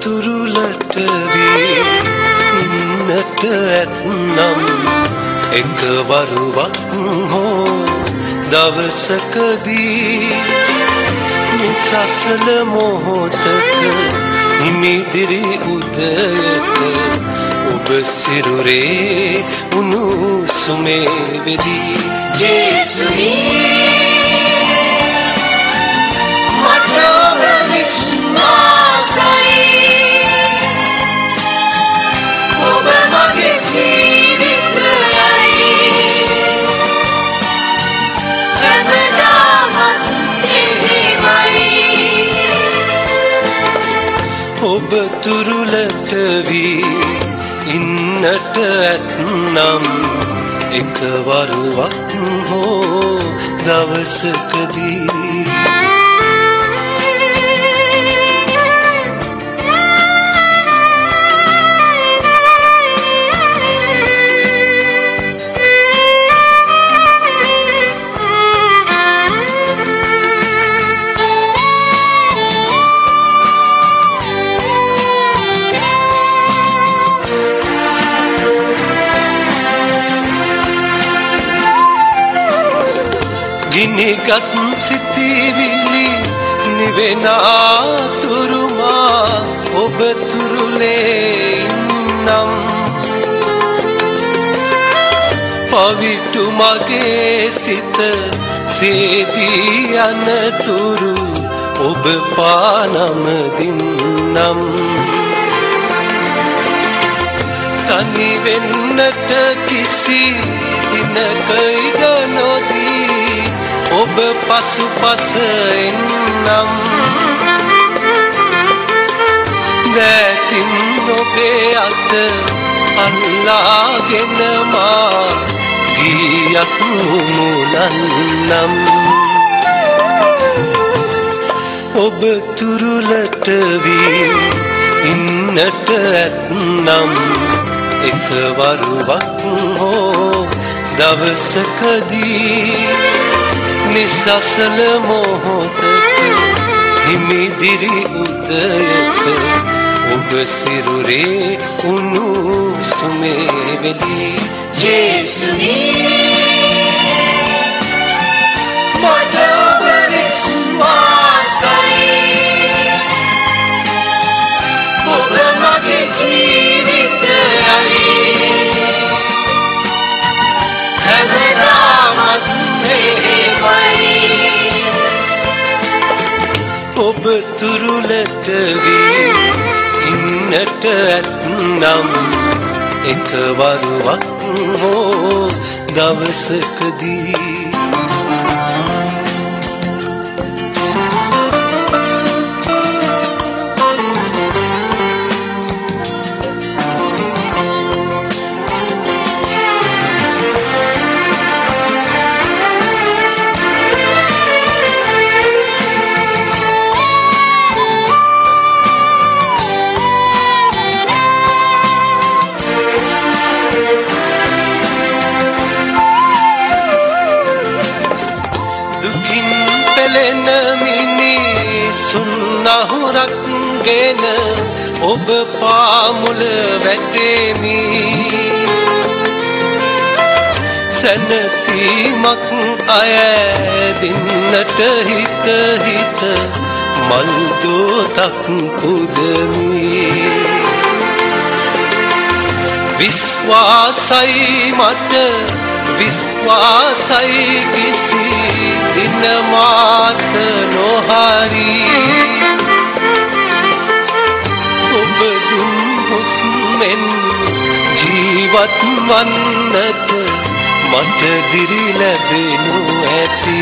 තුරුලට වී ඉන්නට ඇත්නම් එකවරුවක් හෝ දවසකදී නිසසල මොහොතක හිමිදිරි උදයක ඔබ සිරුරේ උණුසුමේ වෙදී ජේසුනී. ඔබ තුරුලට වී ඉන්නට ඇත්නම් එකවරුවක් හෝ දවසකදී ගිනිගත් සිතිවිලි නිවෙනාතුරුමා ඔබ තුරුලේ ඉන්නම්. පවිටු මගේ සිත සේදී යනතුරු ඔබ පානම දින්නම්. තනි වෙන්නට කිසි දිනක ඉඩ නොදී ඔබ පසුපස එන්නම්. දැතින් ඔබේ අත අල්ලාගෙන මා ගීයක් මුමුලන්නම් ඔබ තුරුලට වී ඉන්නට ඇත්නම් එකවරුවක් හෝ දවසකදී නිසසල මොහොතක හිමිදිරි උදයක ඔබ සිරුරේ උණුසුමේ වෙලී ජේසුනී මට ඔබ විශ්වාසයි තුරුලට වී ඉන්නට ඇත්නම් එකවරුවක් හෝ දවසකදී පෙළෙන මිනිසුන් අහුරක් ගෙන ඔබ පාමුල වැටෙමි. සැනසීමක් අයදින්නට හිත හිත මල් දෝතක් පුදමි. විශ්වාසයි මට විශ්වාසයි කිසි දිනමාත නොහරි. ඔබ දුන් හුස්මෙන් ජීවත් වන්නට මට දිරි ලැබෙනු ඇති.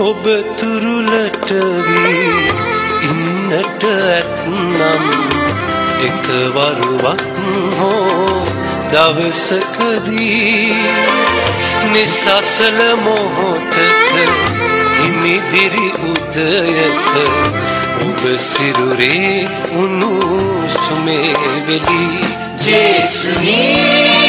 ඔබ තුරුලට වී ඉන්නට ඇත්නම් එකවරුවක් හෝ දවසකදී නිසසල මොහොතක හිමිදිරි උදයක ඔබ සිරුරේ උණුසුමේ වෙලී ජේසුනී.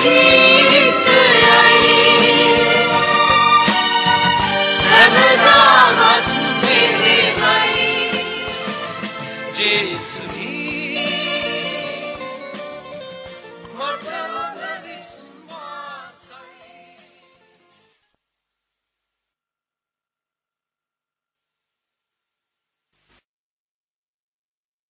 Jesus.